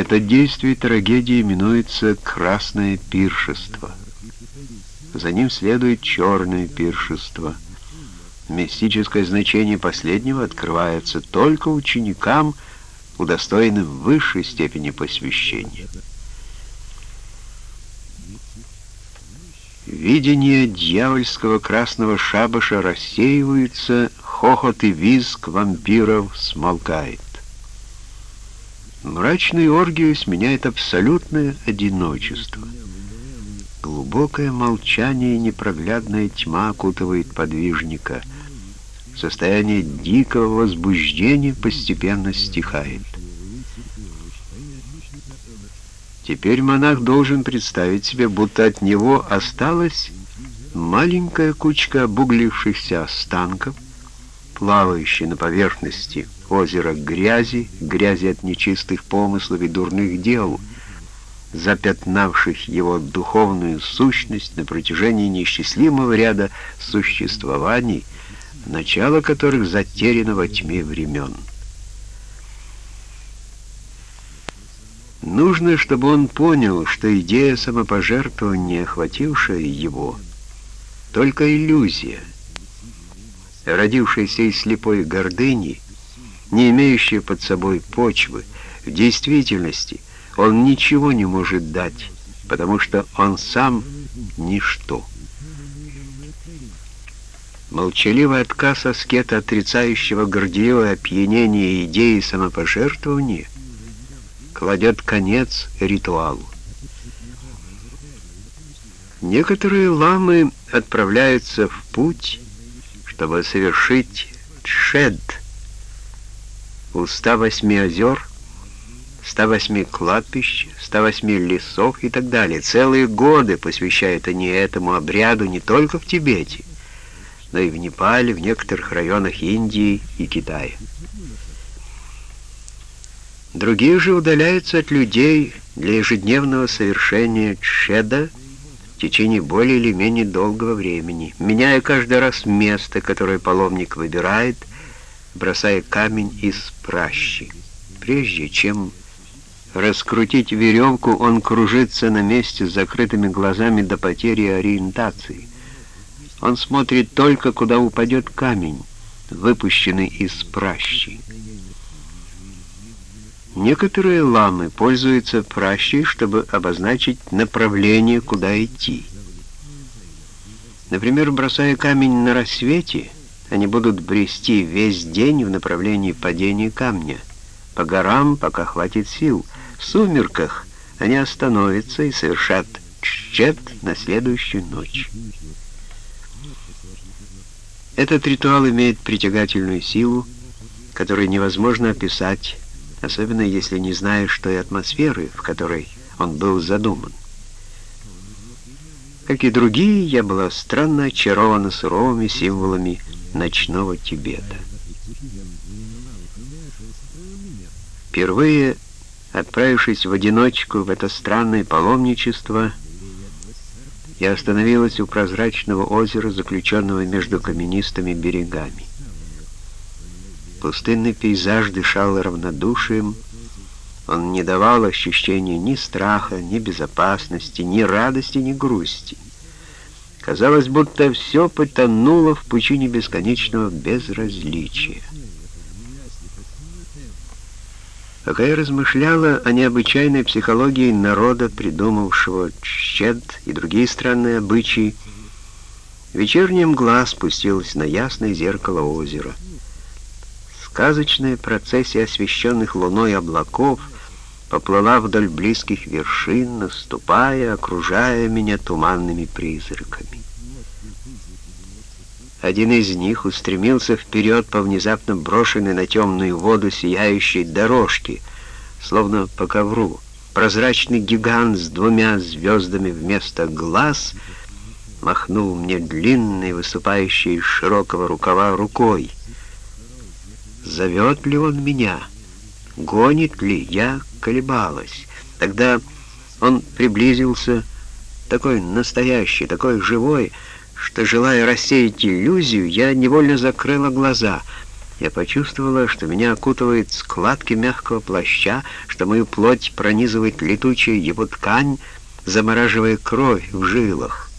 Это действие трагедии именуется «красное пиршество». За ним следует «черное пиршество». Мистическое значение последнего открывается только ученикам, удостоенным высшей степени посвящения. Видение дьявольского красного шабаша рассеивается, хохот и визг вампиров смолкает. Мрачную оргию сменяет абсолютное одиночество. Глубокое молчание и непроглядная тьма окутывает подвижника. Состояние дикого возбуждения постепенно стихает. Теперь монах должен представить себе, будто от него осталась маленькая кучка обуглившихся останков, плавающая на поверхности озера грязи, грязи от нечистых помыслов и дурных дел, запятнавших его духовную сущность на протяжении неисчислимого ряда существований, начало которых затеряно во тьме времен. Нужно, чтобы он понял, что идея самопожертвования, охватившая его, только иллюзия, родившаяся из слепой гордыни, не имеющая под собой почвы. В действительности он ничего не может дать, потому что он сам — ничто. Молчаливый отказ аскета, отрицающего горделивое опьянение идеи самопожертвования — кладет конец ритуалу. Некоторые ламы отправляются в путь, чтобы совершить тшед у 108 озер, 108 кладбищ, 108 лесов и так далее. Целые годы посвящают они этому обряду не только в Тибете, но и в Непале, в некоторых районах Индии и Китая. Другие же удаляются от людей для ежедневного совершения чеда в течение более или менее долгого времени, меняя каждый раз место, которое паломник выбирает, бросая камень из пращи. Прежде чем раскрутить веревку, он кружится на месте с закрытыми глазами до потери ориентации. Он смотрит только, куда упадет камень, выпущенный из пращи. Некоторые ламы пользуются пращей, чтобы обозначить направление, куда идти. Например, бросая камень на рассвете, они будут брести весь день в направлении падения камня, по горам, пока хватит сил. В сумерках они остановятся и совершат чет на следующую ночь. Этот ритуал имеет притягательную силу, которую невозможно описать особенно если не знаешь той атмосферы, в которой он был задуман. Как и другие, я была странно очарована суровыми символами ночного Тибета. Впервые, отправившись в одиночку в это странное паломничество, я остановилась у прозрачного озера, заключенного между каменистыми берегами. Пустынный пейзаж дышал равнодушием, он не давал ощущения ни страха, ни безопасности, ни радости, ни грусти. Казалось, будто все потонуло в пучине бесконечного безразличия. Пока я размышляла о необычайной психологии народа, придумавшего чед и другие странные обычаи, вечерняя мгла спустилась на ясное зеркало озера — Сказочная процессия освещенных луной облаков поплыла вдоль близких вершин, наступая, окружая меня туманными призраками. Один из них устремился вперед по внезапно брошенной на темную воду сияющей дорожке, словно по ковру. Прозрачный гигант с двумя звездами вместо глаз махнул мне длинной, выступающей из широкого рукава рукой. Зовет ли он меня? Гонит ли? Я колебалась. Тогда он приблизился, такой настоящий, такой живой, что, желая рассеять иллюзию, я невольно закрыла глаза. Я почувствовала, что меня окутывают складки мягкого плаща, что мою плоть пронизывает летучая его ткань, замораживая кровь в жилах.